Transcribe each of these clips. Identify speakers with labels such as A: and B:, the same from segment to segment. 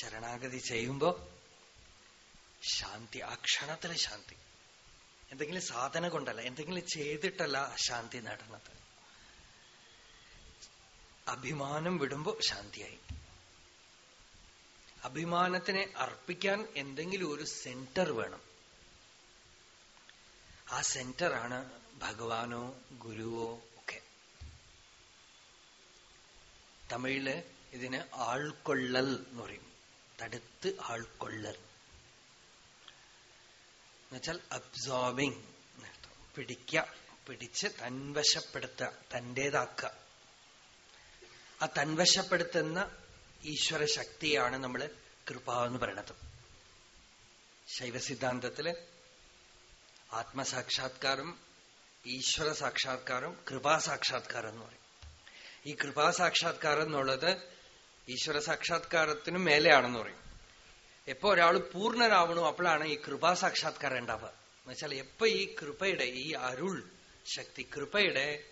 A: ശരണാഗതി ചെയ്യുമ്പോ ശാന്തി ആ ക്ഷണത്തിലെ ശാന്തി. എന്തെങ്കിലും സാധന കൊണ്ടല്ല എന്തെങ്കിലും ചെയ്തിട്ടല്ല ശാന്തി നേടുന്നത്. അഭിമാനം വിടുമ്പോ ശാന്തിയായി. അഭിമാനത്തിനെ അർപ്പിക്കാൻ എന്തെങ്കിലും ഒരു സെന്റർ വേണം. ആ സെന്ററാണ് ഭഗവാനോ ഗുരുവോ ഒക്കെ. തമിഴിൽ ഇതിന് ആൾക്കൊള്ളൽ എന്ന് പറയും. തടുത്ത് ആൾക്കൊള്ളൽ എന്നുവെച്ചാൽ അബ്സോർബിങ് പിടിക്കുക പിടിച്ച് തൻവശപ്പെടുത്തുക തന്റേതാക്കുക. ആ തൻവശപ്പെടുത്തുന്ന ഈശ്വര ശക്തിയാണ് നമ്മൾ കൃപ എന്ന് പറയണത്. ശൈവസിദ്ധാന്തത്തിൽ ആത്മസാക്ഷാത്കാരം ഈശ്വര സാക്ഷാത്കാരം കൃപാസാക്ഷാത്കാരം എന്ന് പറയും. ഈ കൃപാസാക്ഷാത്കാരം എന്നുള്ളത് ഈശ്വര സാക്ഷാത്കാരത്തിനും മേലെയാണെന്ന് പറയും. എപ്പോ ഒരാൾ പൂർണനാവണോ അപ്പോഴാണ് ഈ കൃപാ സാക്ഷാത്കാരം ഉണ്ടാവുക. എന്നുവെച്ചാൽ എപ്പോ ഈ കൃപയുടെ ഈ അരുൾ ശക്തി കൃപയുടെ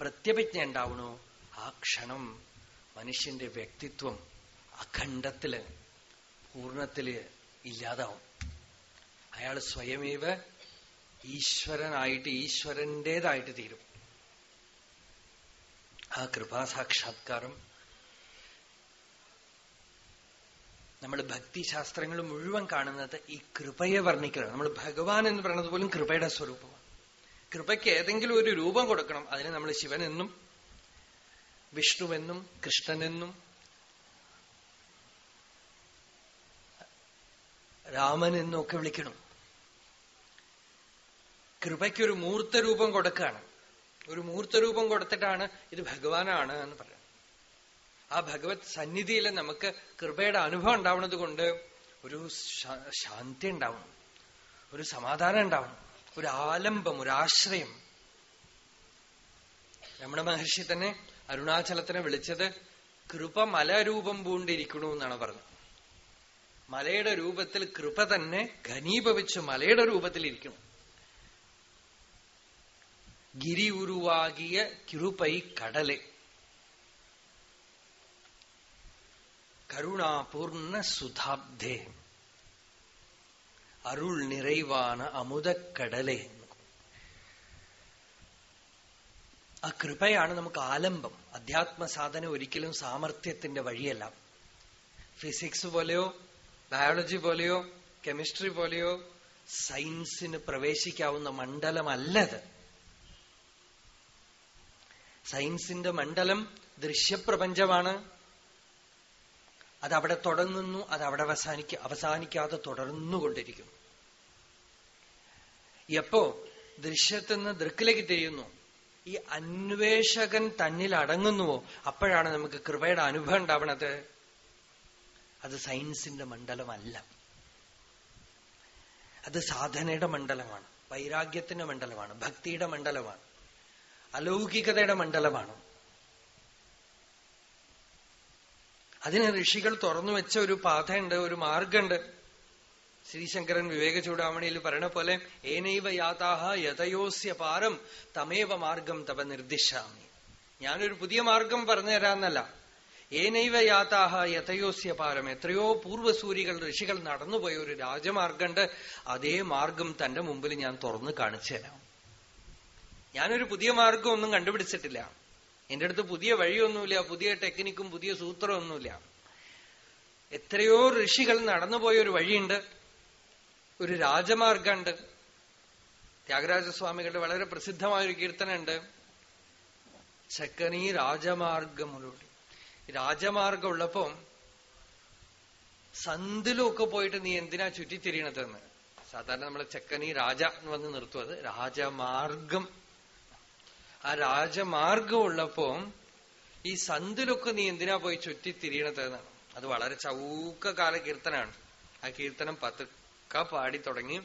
A: പ്രത്യഭിജ്ഞ ഉണ്ടാവണോ ആ ക്ഷണം മനുഷ്യന്റെ വ്യക്തിത്വം അഖണ്ഡത്തിൽ പൂർണത്തിൽ ഇല്ലാതാവും. അയാൾ സ്വയമേവ ഈശ്വരനായിട്ട് ഈശ്വരന്റേതായിട്ട് തീരും. ആ കൃപാ കൃപാസാക്ഷാത്കാരം നമ്മൾ ഭക്തിശാസ്ത്രങ്ങൾ മുഴുവൻ കാണുന്നത് ഈ കൃപയെ വർണിക്കണം നമ്മൾ ഭഗവാൻ എന്ന് പറയുന്നത് പോലും കൃപയുടെ സ്വരൂപമാണ്. കൃപയ്ക്ക് ഏതെങ്കിലും ഒരു രൂപം കൊടുക്കണം. അതിന് നമ്മൾ ശിവനെന്നും വിഷ്ണുവെന്നും കൃഷ്ണനെന്നും രാമനെന്നും ഒക്കെ വിളിക്കണം. മൂർത്ത രൂപം കൊടുക്കുകയാണ്. ഒരു മൂർത്ത രൂപം കൊടുത്തിട്ടാണ് ഇത് ഭഗവാനാണ് എന്ന് പറയുന്നത്. ആ ഭഗവത് സന്നിധിയിൽ നമുക്ക് കൃപയുടെ അനുഭവം ഉണ്ടാവുന്നത് കൊണ്ട് ഒരു ശാന്തി ഉണ്ടാവണം ഒരു സമാധാനം ഉണ്ടാവണം ഒരു ആലംബം ഒരു ആശ്രയം. രമണ മഹർഷി തന്നെ അരുണാചലത്തിനെ വിളിച്ചത് കൃപ മലരൂപം പൂണ്ടിരിക്കണു എന്നാണ് പറഞ്ഞത്. മലയുടെ രൂപത്തിൽ കൃപ തന്നെ ഘനീഭവിച്ച് മലയുടെ രൂപത്തിൽ ഇരിക്കണം. ഗിരി ഉരുവാകിയ കിരുപൈ കടലെ. கருணாபூர்ண சுதாப்தே அருள் நிறைவான അമുദക്കടലെ ആ കൃപയാണ് നമുക്ക് ആലംബം അധ്യാത്മ സാധന ഒരിക്കലും സാമർഥ്യത്തിന്റെ വഴിയല്ല ഫിസിക്സ് പോലെയോ ബയോളജി പോലെയോ കെമിസ്ട്രി പോലെയോ സയൻസിന് പ്രവേശിക്കാവുന്ന മണ്ഡലമല്ലത് സയൻസിന്റെ മണ്ഡലം ദൃശ്യപ്രപഞ്ചമാണ് അതവിടെ തുടങ്ങുന്നു അത് അവിടെ അവസാനിക്ക അവസാനിക്കാതെ തുടർന്നുകൊണ്ടിരിക്കുന്നു. എപ്പോ ദൃശ്യത്തിൽ നിന്ന് ദൃക്കിലേക്ക് തിരിയുന്നു ഈ അന്വേഷകൻ തന്നിൽ അടങ്ങുന്നുവോ? അപ്പോഴാണ് നമുക്ക് കൃപയുടെ അനുഭവം ഉണ്ടാവണത്. അത് സയൻസിന്റെ മണ്ഡലമല്ല. അത് സാധനയുടെ മണ്ഡലമാണ് വൈരാഗ്യത്തിന്റെ മണ്ഡലമാണ് ഭക്തിയുടെ മണ്ഡലമാണ് അലൗകികതയുടെ മണ്ഡലമാണ്. അതിന് ഋഷികൾ തുറന്നു വെച്ച ഒരു പാതയുണ്ട് ഒരു മാർഗമുണ്ട് ശ്രീശങ്കരൻ വിവേക ചൂടാമണിയിൽ പറയണ പോലെ ഏനൈവ യാതാഹ യഥയോസ്യ പാരം തമേവ മാർഗം തവ നിർദ്ദിശാമി ഞാനൊരു പുതിയ മാർഗം പറഞ്ഞു തരാന്നല്ല ഏനൈവ യാതാഹ യഥയോസ്യ പാരം എത്രയോ പൂർവസൂരികൾ ഋഷികൾ നടന്നുപോയ ഒരു രാജമാർഗമുണ്ട് അതേ മാർഗം തന്റെ മുമ്പിൽ ഞാൻ തുറന്നു കാണിച്ചു തരാം. ഞാനൊരു പുതിയ മാർഗം ഒന്നും കണ്ടുപിടിച്ചിട്ടില്ല. എന്റെ അടുത്ത് പുതിയ വഴിയൊന്നുമില്ല പുതിയ ടെക്നിക്കും പുതിയ സൂത്രമൊന്നുമില്ല. എത്രയോ ഋഷികൾ നടന്നുപോയ ഒരു വഴിയുണ്ട് ഒരു രാജമാർഗമുണ്ട്. ത്യാഗരാജസ്വാമികളുടെ വളരെ പ്രസിദ്ധമായ ഒരു കീർത്തനുണ്ട് ചക്കനീ രാജമാർഗമുള്ളൂടെ. രാജമാർഗം ഉള്ളപ്പോ സന്തിലൊക്കെ പോയിട്ട് നീ എന്തിനാ ചുറ്റിത്തിരിയണതെന്ന്? സാധാരണ നമ്മളെ ചക്കനീ രാജ എന്ന് വന്ന് നിർത്തും. അത് രാജമാർഗം ആ രാജമാർഗം ഉള്ളപ്പോ ഈ സന്തിലൊക്കെ നീ എന്തിനാ പോയി ചുറ്റി തിരിയണതെന്ന് അത് വളരെ ചൗക്ക കാല കീർത്തനാണ് ആ കീർത്തനം പതുക്ക പാടി തുടങ്ങി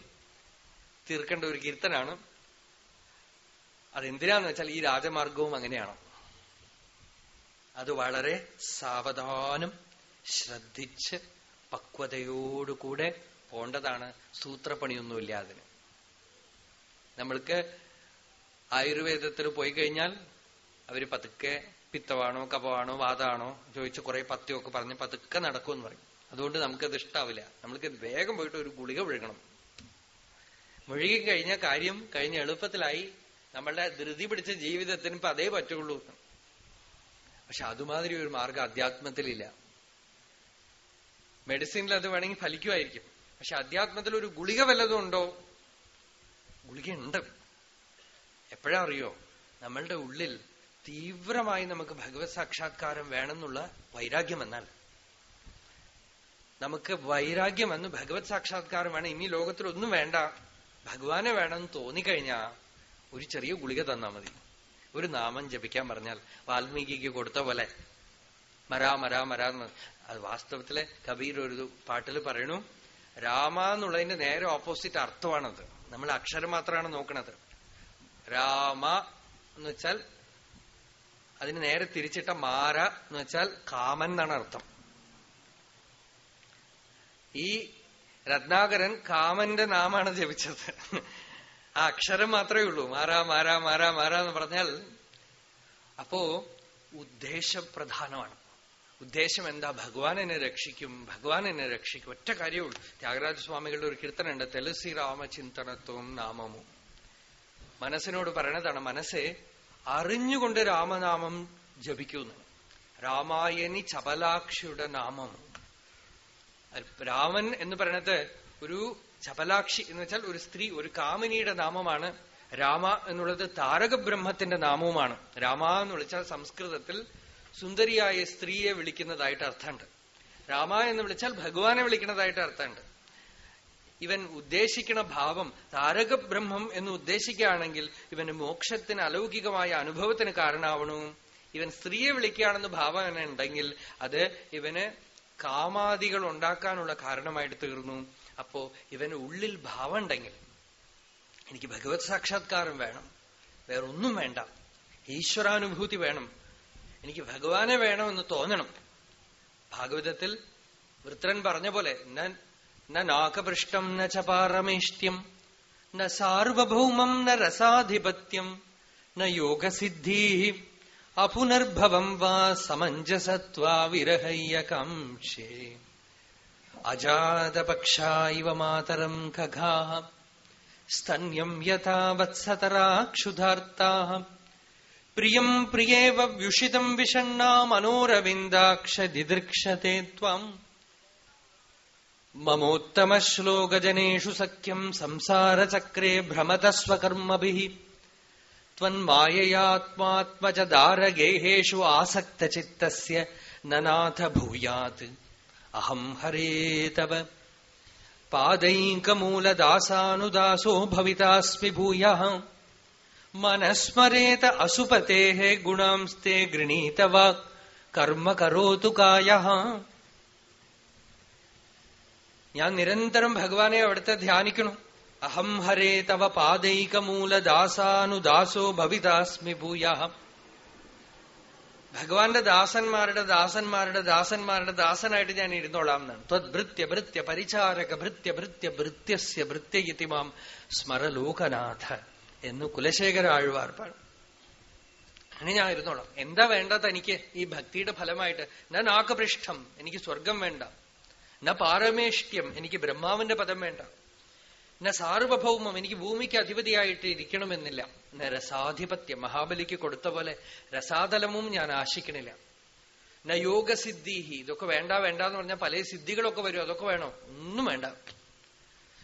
A: തീർക്കേണ്ട ഒരു കീർത്തനാണ്. അതെന്തിനാന്ന് വെച്ചാൽ ഈ രാജമാർഗവും അങ്ങനെയാണ്. അത് വളരെ സാവധാനം ശ്രദ്ധിച്ച് പക്വതയോടുകൂടെ പോണ്ടതാണ് സൂത്രപ്പണിയൊന്നുമില്ല അതിന്. നമ്മൾക്ക് ആയുർവേദത്തിൽ പോയി കഴിഞ്ഞാൽ അവർ പതുക്കെ പിത്തമാണോ കപമാണോ വാതാണോ ചോദിച്ച് കുറെ പത്യമൊക്കെ പറഞ്ഞ് പതുക്കെ നടക്കുമെന്ന് പറയും. അതുകൊണ്ട് നമുക്കത് ഇഷ്ടാവില്ല. നമ്മൾക്ക് വേഗം പോയിട്ട് ഒരു ഗുളിക വിഴുകണം മുഴുകി കഴിഞ്ഞ കാര്യം കഴിഞ്ഞ എളുപ്പത്തിലായി നമ്മളുടെ ധൃതി പിടിച്ച ജീവിതത്തിന് ഇപ്പൊ അതേ പറ്റുള്ളൂ. പക്ഷെ അതുമാതിരി ഒരു മാർഗം അധ്യാത്മത്തിലില്ല. മെഡിസിനിൽ അത് വേണമെങ്കിൽ ഫലിക്കുമായിരിക്കും. പക്ഷെ അധ്യാത്മത്തിൽ ഒരു ഗുളിക വല്ലതും ഉണ്ടോ? ഗുളിക ഉണ്ട് എപ്പോഴാ അറിയോ? നമ്മളുടെ ഉള്ളിൽ തീവ്രമായി നമുക്ക് ഭഗവത് സാക്ഷാത്കാരം വേണമെന്നുള്ള വൈരാഗ്യം എന്നാൽ നമുക്ക് വൈരാഗ്യം വന്ന് ഭഗവത് സാക്ഷാത്കാരം വേണം. ഇനി ലോകത്തിൽ ഒന്നും വേണ്ട. ഭഗവാനെ വേണമെന്ന് തോന്നിക്കഴിഞ്ഞാ ഒരു ചെറിയ ഗുളിക തന്നാ മതി. ഒരു നാമം ജപിക്കാൻ പറഞ്ഞാൽ വാൽമീകിക്ക് കൊടുത്ത പോലെ മരാ മരാ മരാ എന്ന് അത് വാസ്തവത്തിലെ കബീർ ഒരു പാട്ടിൽ പറയണു രാമ എന്നുള്ളതിന്റെ നേരെ ഓപ്പോസിറ്റ് അർത്ഥമാണത്. നമ്മൾ അക്ഷരം മാത്രമാണ് നോക്കണത്. രാമ എന്ന് വെച്ചാൽ അതിന് നേരെ തിരിച്ചിട്ട മാര എന്ന് വെച്ചാൽ കാമൻ എന്നാണ് അർത്ഥം. ഈ രത്നാകരൻ കാമന്റെ നാമാണ് ജപിച്ചത്. ആ അക്ഷരം മാത്രമേ ഉള്ളൂ. മാറാ മാറാ മാറാ മാറാ എന്ന് പറഞ്ഞാൽ അപ്പോ ഉദ്ദേശപ്രധാനമാണ്. ഉദ്ദേശം എന്താ? ഭഗവാൻ എന്നെ രക്ഷിക്കും ഭഗവാൻ എന്നെ രക്ഷിക്കും. ഒറ്റ കാര്യമുള്ളൂ ത്യാഗരാജസ്വാമികളുടെ ഒരു കീർത്തനുണ്ട് തെലുസി രാമചിന്തനത്വം നാമമും. മനസ്സിനോട് പറയണതാണ് മനസ്സെ അറിഞ്ഞുകൊണ്ട് രാമനാമം ജപിക്കുന്നു. രാമായണി ചപലാക്ഷിയുടെ നാമം. രാമൻ എന്ന് പറയണത് ഒരു ചപലാക്ഷി എന്ന് വെച്ചാൽ ഒരു സ്ത്രീ ഒരു കാമിനിയുടെ നാമമാണ്. രാമ എന്നുള്ളത് താരകബ്രഹ്മത്തിന്റെ നാമവുമാണ്. രാമ എന്ന് വിളിച്ചാൽ സംസ്കൃതത്തിൽ സുന്ദരിയായ സ്ത്രീയെ വിളിക്കുന്നതായിട്ട് അർത്ഥമുണ്ട്. രാമ എന്ന് വിളിച്ചാൽ ഭഗവാനെ വിളിക്കുന്നതായിട്ട് അർത്ഥമുണ്ട്. ഇവൻ ഉദ്ദേശിക്കുന്ന ഭാവം താരകബ്രഹ്മം എന്ന് ഉദ്ദേശിക്കുകയാണെങ്കിൽ ഇവന് മോക്ഷത്തിന് അലൗകികമായ അനുഭവത്തിന് കാരണമാവണു. ഇവൻ സ്ത്രീയെ വിളിക്കുകയാണെന്ന് ഭാവന ഉണ്ടെങ്കിൽ അത് ഇവന് കാമാദികൾ ഉണ്ടാക്കാനുള്ള കാരണമായിട്ട് തീർന്നു. അപ്പോ ഇവന് ഉള്ളിൽ ഭാവം ഉണ്ടെങ്കിൽ എനിക്ക് ഭഗവത് സാക്ഷാത്കാരം വേണം. വേറൊന്നും വേണ്ട. ഈശ്വരാനുഭൂതി വേണം. എനിക്ക് ഭഗവാനെ വേണമെന്ന് തോന്നണം. ഭാഗവതത്തിൽ വൃത്രൻ പറഞ്ഞ പോലെ ന നാകപൃഷ്ടം ന ചപാരമേഷ്ട്യം ന സാർവഭൗമം ന രസാധിപത്യം ന യോഗസിദ്ധി അപുനർഭവം വാ സമഞ്ജസത്വാ വിരഹയ്യ കാംക്ഷേ അജാതപക്ഷാ ഇവ മാതരം ഖഗാ സ്തന്യം യഥാ വത്സതരാക്ഷുധാർത്താ. പ്രിയം പ്രിയേവ വ്യുഷിതം വിഷണ്ണാ മനോരവിന്ദാക്ഷദിദൃക്ഷത്തെ ത്വം. ममोत्तमश्लोकजनेषु सख्यम् संसारचक्रे भ्रमतस्वकर्मभिः। आसक्त आसक्तचित्तस्य ननाथ भूयात अहम हरे तव। पादैकमूलदासानुदासो भवितास्मि भूयः। मनस्मरेत असुपतेः गुणांस्ते गृणीतवा। कर्म करोतु कायः। ഞാൻ നിരന്തരം ഭഗവാനെ അവിടുത്തെ ധ്യാനിക്കണം അഹം ഹരേ തവ പാദൈകമൂലദാസാനുദാസോ ഭവിതാസ്മി ഭൂയാഹം. ഭഗവാന്റെ ദാസന്മാരുടെ ദാസന്മാരുടെ ദാസന്മാരുടെ ദാസനായിട്ട് ഞാൻ ഇരുന്നോളാം എന്നാണ്. ത്വദ്ഭൃത്യ ഭൃത്യ പരിചാരക ഭൃത്യ ഭൃത്യ ഭൃത്യസ്യ ഭൃത്യയിതി മാം സ്മരലോകനാഥ എന്ന് കുലശേഖര ആഴ്വാർപ്പാണ് അങ്ങനെ ഞാൻ ഇരുന്നോളാം. എന്താ വേണ്ടത് എനിക്ക് ഈ ഭക്തിയുടെ ഫലമായിട്ട്? ഞാൻ ആക്കപൃഷ്ഠം എനിക്ക് സ്വർഗം വേണ്ട. ന പാരമേഷ്ട്യം എനിക്ക് ബ്രഹ്മാവിന്റെ പദം വേണ്ട. ന സാർവഭൗമം എനിക്ക് ഭൂമിക്ക് അധിപതിയായിട്ട് ഇരിക്കണമെന്നില്ല. ന രസാധിപത്യം മഹാബലിക്ക് കൊടുത്ത പോലെ രസാതലമും ഞാൻ ആശിക്കണില്ല. ന യോഗസിദ്ധീഹി ഇതൊക്കെ വേണ്ട വേണ്ട എന്ന് പറഞ്ഞാൽ പല സിദ്ധികളൊക്കെ വരും അതൊക്കെ വേണോ? ഒന്നും വേണ്ട.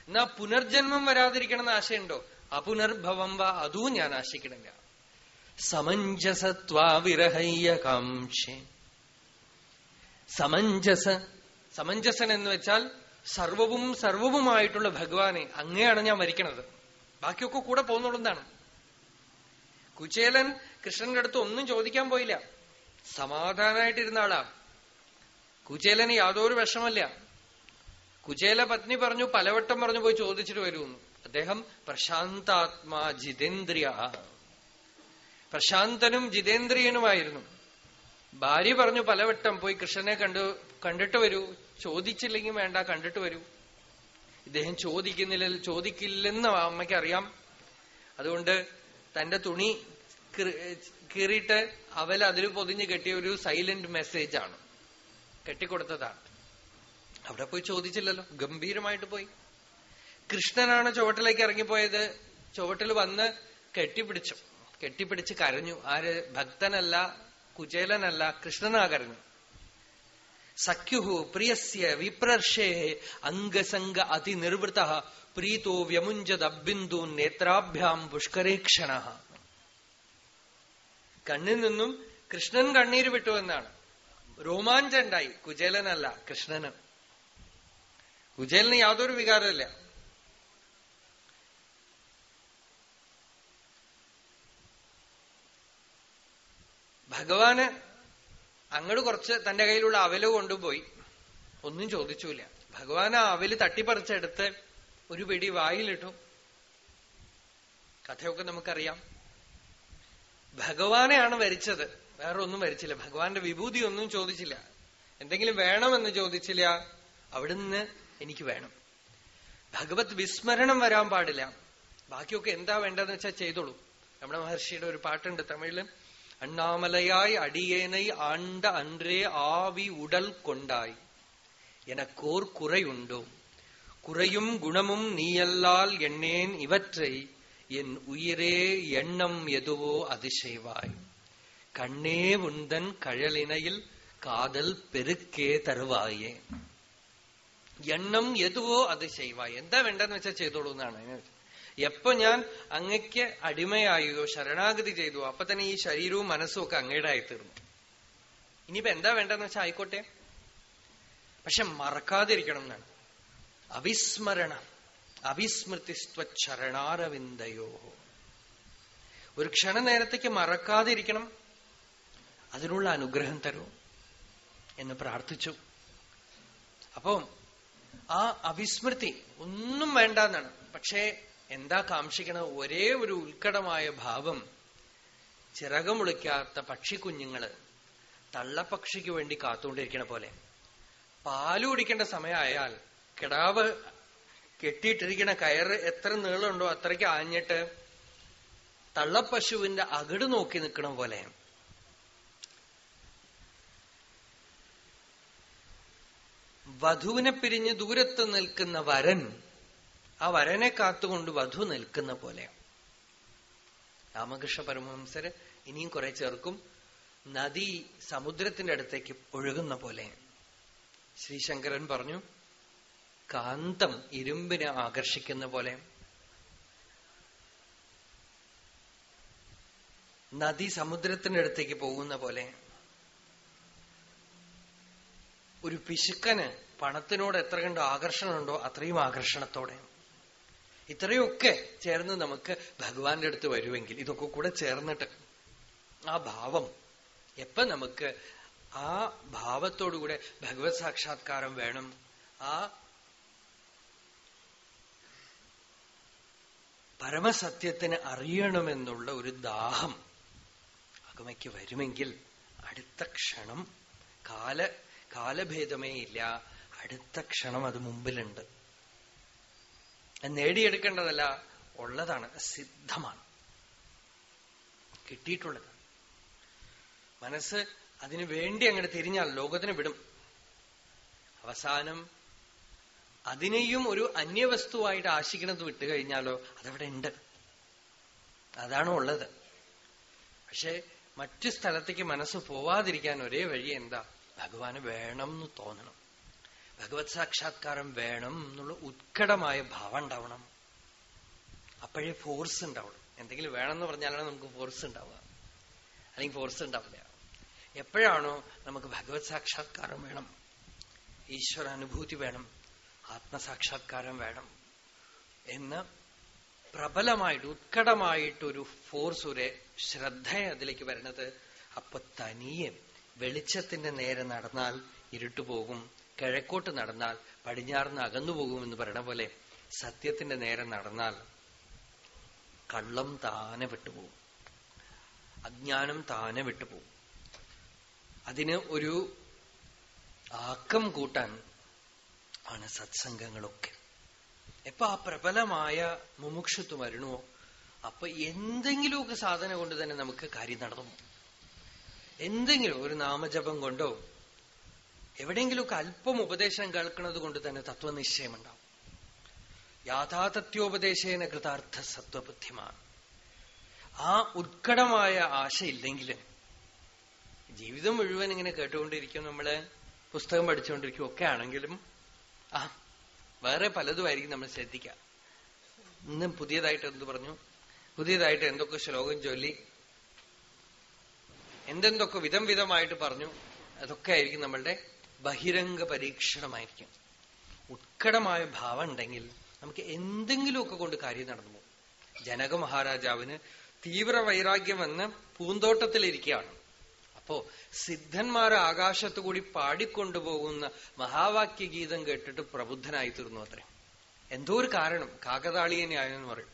A: എന്നാ പുനർജന്മം വരാതിരിക്കണം എന്ന് ആശയുണ്ടോ? അപുനർഭവം വാ അതും ഞാൻ ആശിക്കണില്ല. സമഞ്ജസത്വാ വിരഹയ്യ കാംക്ഷേ സമഞ്ജസ സമഞ്ജസൻ എന്ന് വെച്ചാൽ സർവവും സർവവുമായിട്ടുള്ള ഭഗവാനെ. അങ്ങയാണ് ഞാൻ മരിക്കണത് ബാക്കിയൊക്കെ കൂടെ പോകുന്നുള്ളതാണ് കുചേലൻ കൃഷ്ണന്റെ അടുത്ത് ഒന്നും ചോദിക്കാൻ പോയില്ല. സമാധാനായിട്ടിരുന്ന ആളാ. കുചേലന് യാതൊരു വിഷമല്ല. കുചേല പത്നി പറഞ്ഞു പലവട്ടം പറഞ്ഞു പോയി ചോദിച്ചിട്ട് വരുമെന്ന് അദ്ദേഹം പ്രശാന്താത്മാ ജിതേന്ദ്രിയ. പ്രശാന്തനും ജിതേന്ദ്രിയനുമായിരുന്നു. ഭാര്യ പറഞ്ഞു പലവട്ടം പോയി കൃഷ്ണനെ കണ്ടു കണ്ടിട്ട് വരൂ. ചോദിച്ചില്ലെങ്കിൽ വേണ്ട കണ്ടിട്ട് വരൂ. ഇദ്ദേഹം ചോദിക്കുന്നില്ല ചോദിക്കില്ലെന്ന് അമ്മയ്ക്ക് അറിയാം അതുകൊണ്ട് തന്റെ തുണി കീറിയിട്ട് അവൽ അതിൽ പൊതിഞ്ഞ് കെട്ടിയ ഒരു സൈലന്റ് മെസ്സേജ് ആണ്. കെട്ടിക്കൊടുത്തതാണ്. അവിടെ പോയി ചോദിച്ചില്ലല്ലോ. ഗംഭീരമായിട്ട് പോയി. കൃഷ്ണനാണ് ചുവട്ടിലേക്ക് ഇറങ്ങിപ്പോയത്. ചുവട്ടിൽ വന്ന് കെട്ടിപ്പിടിച്ചു. കെട്ടിപ്പിടിച്ച് കരഞ്ഞു. ആര്? ഭക്തനല്ല കുചേലനല്ല കൃഷ്ണനാ കരഞ്ഞു സഖ്യു പ്രിയസ്യ വിപ്രർഷേ അംഗസംഗ അതിനിർവൃത പ്രീതോ വ്യമുഞ്ചതബിന്ദു നേത്രാഭ്യാം പുഷ്കരേക്ഷണ. കണ്ണിൽ നിന്നും കൃഷ്ണൻ കണ്ണീര് വിട്ടു എന്നാണ്. രോമാഞ്ചണ്ടായി. കുചേലനല്ല കൃഷ്ണന്. കുചേലന് യാതൊരു വികാരമില്ല ഭഗവാന് അങ്ങോട്ട് കുറച്ച് തന്റെ കയ്യിലുള്ള അവൽ കൊണ്ടുപോയി. ഒന്നും ചോദിച്ചൂല. ഭഗവാൻ ആ അവൽ തട്ടിപ്പറിച്ചെടുത്ത് ഒരു പിടി വായിലിട്ടു. കഥയൊക്കെ നമുക്കറിയാം. ഭഗവാനെയാണ് വരിച്ചത്. വേറെ ഒന്നും വരിച്ചില്ല. ഭഗവാന്റെ വിഭൂതി ഒന്നും ചോദിച്ചില്ല. എന്തെങ്കിലും വേണമെന്ന് ചോദിച്ചില്ല. അവിടുന്ന് എനിക്ക് വേണം. ഭഗവത് വിസ്മരണം വരാൻ പാടില്ല. ബാക്കിയൊക്കെ എന്താ വേണ്ടതെന്ന് വെച്ചാൽ ചെയ്തോളൂ. നമ്മുടെ മഹർഷിയുടെ ഒരു പാട്ടുണ്ട് തമിഴിൽ. அண்ணாமலையாய் அடியேனை ஆண்ட அன்றே ஆவி உடல் கொண்டாய் எனக்கோர் குறையுண்டோ குறையும் குணமும் நீயல்லால் எண்ணேன் இவற்றை என் உயிரே எண்ணம் எதுவோ அதிசைவாய் கண்ணே உந்தன் கழலினையில் காதல் பெருக்கே தருவாயே എണ്ണം എതുവോ അത് ചെയ്യുവായി എന്താ വേണ്ടെന്ന് വെച്ചാൽ ചെയ്തോളൂ എന്നാണ് എപ്പോ ഞാൻ അങ്ങയ്ക്ക് അടിമയായതോ ശരണാഗതി ചെയ്തു അപ്പൊ തന്നെ ഈ ശരീരവും മനസ്സും ഒക്കെ അങ്ങയുടെ ആയിത്തീർന്നു ഇനിയിപ്പോ എന്താ വേണ്ടെന്ന് വെച്ചാൽ ആയിക്കോട്ടെ. പക്ഷെ മറക്കാതിരിക്കണം എന്നാണ്. അവിസ്മരണം അവിസ്മൃതിസ്വരണാരവിന്ദയോ ഒരു ക്ഷണ നേരത്തേക്ക് മറക്കാതിരിക്കണം. അതിനുള്ള അനുഗ്രഹം തരൂ എന്ന് പ്രാർത്ഥിച്ചു. അപ്പോ ആ അവിസ്മൃതി ഒന്നും വേണ്ട എന്നാണ് പക്ഷേ എന്താ കാംക്ഷിക്കണത്? ഒരേ ഒരു ഉത്കടമായ ഭാവം. ചിറകമുളിക്കാത്ത പക്ഷിക്കുഞ്ഞുങ്ങൾ തള്ളപ്പക്ഷിക്ക് വേണ്ടി കാത്തുകൊണ്ടിരിക്കണ പോലെ. പാൽ കുടിക്കേണ്ട സമയമായാൽ കിടാവ് കെട്ടിയിട്ടിരിക്കുന്ന കയറ് എത്ര നീളമുണ്ടോ അത്രയ്ക്ക് ആഞ്ഞിട്ട് തള്ളപ്പശുവിന്റെ അകട് നോക്കി നിൽക്കണ പോലെ. വധുവിനെ പിരിഞ്ഞ് ദൂരത്ത് നിൽക്കുന്ന വരൻ ആ വരനെ കാത്തുകൊണ്ട് വധു നിൽക്കുന്ന പോലെ. രാമകൃഷ്ണ പരമഹംസര് ഇനിയും കുറെ ചേർക്കും. നദി സമുദ്രത്തിന്റെ അടുത്തേക്ക് ഒഴുകുന്ന പോലെ. ശ്രീശങ്കരൻ പറഞ്ഞു കാന്തം ഇരുമ്പിനെ ആകർഷിക്കുന്ന പോലെ. നദി സമുദ്രത്തിന്റെ അടുത്തേക്ക് പോകുന്ന പോലെ. ഒരു പിശുക്കന് പണത്തിനോട് എത്ര കണ്ടോ ആകർഷണമുണ്ടോ അത്രയും ആകർഷണത്തോടെ. ഇത്രയൊക്കെ ചേർന്ന് നമുക്ക് ഭഗവാന്റെ അടുത്ത് വരുമെങ്കിൽ ഇതൊക്കെ കൂടെ ചേർന്നിട്ട് ആ ഭാവം എപ്പ നമുക്ക് ആ ഭാവത്തോടുകൂടെ ഭഗവത് സാക്ഷാത്കാരം വേണം? ആ പരമസത്യത്തിന് അറിയണമെന്നുള്ള ഒരു ദാഹം അകമയ്ക്ക് വരുമെങ്കിൽ അടുത്ത ക്ഷണം കാല കാലഭേദമേ ഇല്ല. അടുത്ത ക്ഷണം അത് മുമ്പിലുണ്ട്. നേടിയെടുക്കേണ്ടതല്ല ഉള്ളതാണ് സിദ്ധമാണ്. കിട്ടിയിട്ടുള്ളത്. മനസ്സ് അതിനു വേണ്ടി അങ്ങോട്ട് തിരിഞ്ഞാൽ ലോകത്തിന് വിടും. അവസാനം അതിനെയും ഒരു അന്യവസ്തുവായിട്ട് വിട്ടു കഴിഞ്ഞാലോ അതവിടെ ഉണ്ട്. അതാണ് ഉള്ളത്. പക്ഷെ മറ്റു സ്ഥലത്തേക്ക് മനസ്സ് പോവാതിരിക്കാൻ ഒരേ വഴി എന്താ? ഭഗവാന് വേണം എന്ന് തോന്നണം. ഭഗവത് സാക്ഷാത്കാരം വേണം എന്നുള്ള ഉത്കടമായ ഭാവം ഉണ്ടാവണം. അപ്പോഴേ ഫോഴ്സ് ഉണ്ടാവണം എന്തെങ്കിലും വേണമെന്ന് പറഞ്ഞാലാണ് നമുക്ക് ഫോഴ്സ് ഉണ്ടാവുക. അല്ലെങ്കിൽ ഫോഴ്സ് ഉണ്ടാവില്ല. എപ്പോഴാണോ നമുക്ക് ഭഗവത് സാക്ഷാത്കാരം വേണം ഈശ്വര അനുഭൂതി വേണം ആത്മസാക്ഷാത്കാരം വേണം എന്ന് പ്രബലമായിട്ട് ഉത്കടമായിട്ടൊരു ഫോഴ്സ് ഒരു ശ്രദ്ധ അതിലേക്ക് വരുന്നത്. അപ്പൊ തനിയെ വെളിച്ചത്തിന്റെ നേരെ നടന്നാൽ ഇരുട്ടുപോകും. കിഴക്കോട്ട് നടന്നാൽ പടിഞ്ഞാറിന് അകന്നു പോകുമെന്ന് പറയണ പോലെ സത്യത്തിന്റെ നേരെ നടന്നാൽ കള്ളം താനെ വിട്ടുപോകും. അജ്ഞാനം താനെ വിട്ടുപോകും. അതിന് ഒരു ആക്കം കൂട്ടാൻ ആണ് സത്സംഗങ്ങളൊക്കെ. എപ്പൊ ആ പ്രബലമായ മുമുക്ഷത്വം വരണോ അപ്പൊ എന്തെങ്കിലുമൊക്കെ സാധനം കൊണ്ട് തന്നെ നമുക്ക് കാര്യം നടന്നു എന്തെങ്കിലും ഒരു നാമജപം കൊണ്ടോ എവിടെയെങ്കിലുമൊക്കെ അല്പം ഉപദേശം കേൾക്കുന്നത് കൊണ്ട് തന്നെ തത്വനിശ്ചയമുണ്ടാവും. യാഥാതത്യോപദേശേന കൃതാർത്ഥ സത്വബുദ്ധിമാണ് ആ ഉത്കടമായ ആശയില്ലെങ്കിൽ ജീവിതം മുഴുവൻ ഇങ്ങനെ കേട്ടുകൊണ്ടിരിക്കും നമ്മൾ പുസ്തകം പഠിച്ചുകൊണ്ടിരിക്കും ഒക്കെ ആണെങ്കിലും ആ വേറെ പലതുമായിരിക്കും നമ്മൾ ശ്രദ്ധിക്കുക. ഇന്ന് പുതിയതായിട്ട് എന്ത് പറഞ്ഞു? പുതിയതായിട്ട് എന്തൊക്കെ ശ്ലോകം ചൊല്ലി? എന്തെന്തൊക്കെ വിധം വിധമായിട്ട് പറഞ്ഞു? അതൊക്കെ ആയിരിക്കും നമ്മളുടെ ബഹിരംഗ പരീക്ഷണമായിരിക്കും ഉത്കടമായ ഭാവം ഉണ്ടെങ്കിൽ നമുക്ക് എന്തെങ്കിലുമൊക്കെ കൊണ്ട് കാര്യം നടന്നു പോകും. ജനക മഹാരാജാവിന് തീവ്ര വൈരാഗ്യം വന്ന് പൂന്തോട്ടത്തിലിരിക്കുകയാണ്. അപ്പോ സിദ്ധന്മാർ ആകാശത്തു കൂടി പാടിക്കൊണ്ടുപോകുന്ന മഹാവാക്യ ഗീതം കേട്ടിട്ട് പ്രബുദ്ധനായി തീർന്നു അത്രേ. എന്തോ ഒരു കാരണം കാകതാളീയനായെന്ന് പറയും.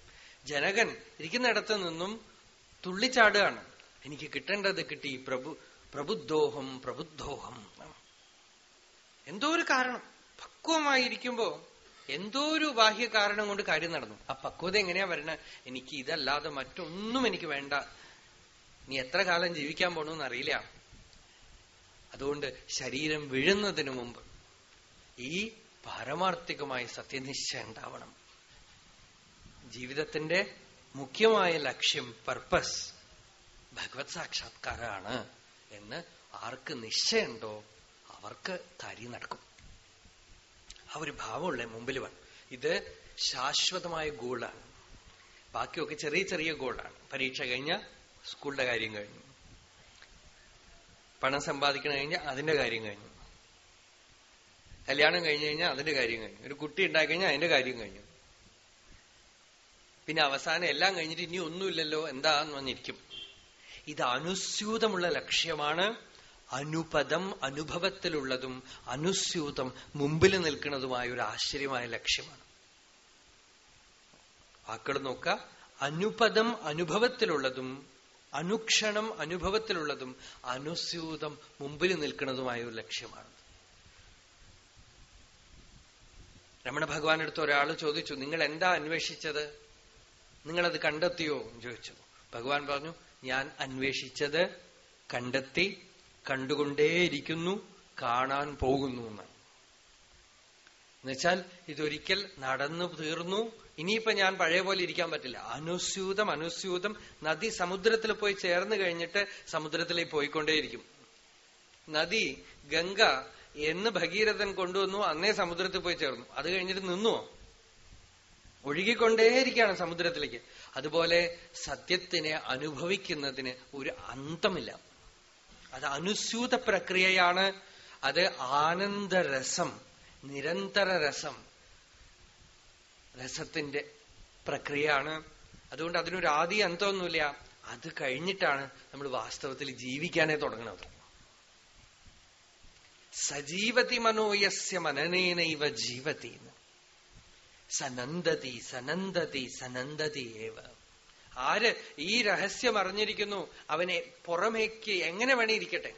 A: ജനകൻ ഇരിക്കുന്നിടത്ത് നിന്നും തുള്ളിച്ചാടുകയാണ്. എനിക്ക് കിട്ടേണ്ടത് കിട്ടി പ്രഭു പ്രബുദ്ധോഹം പ്രബുദ്ധോഹം. എന്തോ ഒരു കാരണം. പക്വമായിരിക്കുമ്പോ എന്തോ ഒരു ബാഹ്യ കാരണം കൊണ്ട് കാര്യം നടന്നു. ആ പക്വത എങ്ങനെയാ വരണ? എനിക്ക് ഇതല്ലാതെ മറ്റൊന്നും എനിക്ക് വേണ്ട. നീ എത്ര കാലം ജീവിക്കാൻ പോണെന്ന് അറിയില്ല. അതുകൊണ്ട് ശരീരം വീഴുന്നതിന് മുമ്പ് ഈ പാരമാർത്ഥികമായ സത്യനിശ്ചയം ഉണ്ടാവണം. ജീവിതത്തിന്റെ മുഖ്യമായ ലക്ഷ്യം പർപ്പസ് ഭഗവത് സാക്ഷാത്കാരാണ് എന്ന് ആർക്ക് നിശ്ചയമുണ്ടോ അവർക്ക് കാര്യം നടക്കും. ആ ഒരു ഭാവമുള്ള മുമ്പിൽ വേണം ഇത് ശാശ്വതമായ ഗോളാണ് ബാക്കിയൊക്കെ ചെറിയ ചെറിയ ഗോളാണ് പരീക്ഷ കഴിഞ്ഞ സ്കൂളിന്റെ കാര്യം കഴിഞ്ഞു. പണം സമ്പാദിക്കണ കഴിഞ്ഞാൽ അതിന്റെ കാര്യം കഴിഞ്ഞു. കല്യാണം കഴിഞ്ഞു കഴിഞ്ഞാൽ അതിന്റെ കാര്യം കഴിഞ്ഞു. ഒരു കുട്ടി ഉണ്ടായി കഴിഞ്ഞാൽ അതിന്റെ കാര്യം കഴിഞ്ഞു. പിന്നെ അവസാനം എല്ലാം കഴിഞ്ഞിട്ട് ഇനി ഒന്നുമില്ലല്ലോ എന്താന്ന് വന്നിരിക്കും. ഇത് അനുസ്യൂതമുള്ള ലക്ഷ്യമാണ് അനുപദം അനുഭവത്തിലുള്ളതും അനുസ്യൂതം മുമ്പിൽ നിൽക്കുന്നതുമായ ഒരു ആശ്ചര്യമായ ലക്ഷ്യമാണ്. വാക്കുകൾ നോക്ക അനുപദം അനുഭവത്തിലുള്ളതും അനുക്ഷണം അനുഭവത്തിലുള്ളതും അനുസ്യൂതം മുമ്പിൽ നിൽക്കുന്നതുമായ ഒരു ലക്ഷ്യമാണ്. രമണ ഭഗവാൻ അടുത്ത് ഒരാൾ ചോദിച്ചു നിങ്ങൾ എന്താ അന്വേഷിച്ചത്? നിങ്ങളത് കണ്ടെത്തിയോ? ചോദിച്ചു. ഭഗവാൻ പറഞ്ഞു ഞാൻ അന്വേഷിച്ചത് കണ്ടെത്തി കണ്ടുകൊണ്ടേയിരിക്കുന്നു കാണാൻ പോകുന്നു എന്ന്. എന്നുവെച്ചാൽ ഇതൊരിക്കൽ നടന്നു തീർന്നു. ഇനിയിപ്പോ ഞാൻ പഴയ പോലെ ഇരിക്കാൻ പറ്റില്ല. അനുസ്യൂതം അനുസ്യൂതം. നദി സമുദ്രത്തിൽ പോയി ചേർന്ന് കഴിഞ്ഞിട്ട് സമുദ്രത്തിലേക്ക് പോയിക്കൊണ്ടേയിരിക്കും. നദി ഗംഗ എന്ന് ഭഗീരഥൻ കൊണ്ടുവന്നു അന്നേ സമുദ്രത്തിൽ പോയി ചേർന്നു. അത് കഴിഞ്ഞിട്ട് നിന്നുവോ ഒഴുകിക്കൊണ്ടേയിരിക്കുകയാണ് സമുദ്രത്തിലേക്ക്. അതുപോലെ സത്യത്തിനെ അനുഭവിക്കുന്നതിന് ഒരു അന്തമില്ല. അത് അനുസ്യൂത പ്രക്രിയയാണ്. അത് ആനന്ദരസം നിരന്തര രസം രസത്തിന്റെ പ്രക്രിയയാണ്. അതുകൊണ്ട് അതിനൊരു ആദി അന്തമൊന്നുമില്ല. അത് കഴിഞ്ഞിട്ടാണ് നമ്മൾ വാസ്തവത്തിൽ ജീവിക്കാനേ തുടങ്ങുന്നത്. സജീവതി മനോയസ്യ മനനേനൈവ ജീവതി. സനന്ദതി സനന്ദതി സനന്ദതി ഏവ. ആര് ഈ രഹസ്യം അറിഞ്ഞിരിക്കുന്നു? അവനെ പുറമേക്ക് എങ്ങനെ വേണേ ഇരിക്കട്ടെ.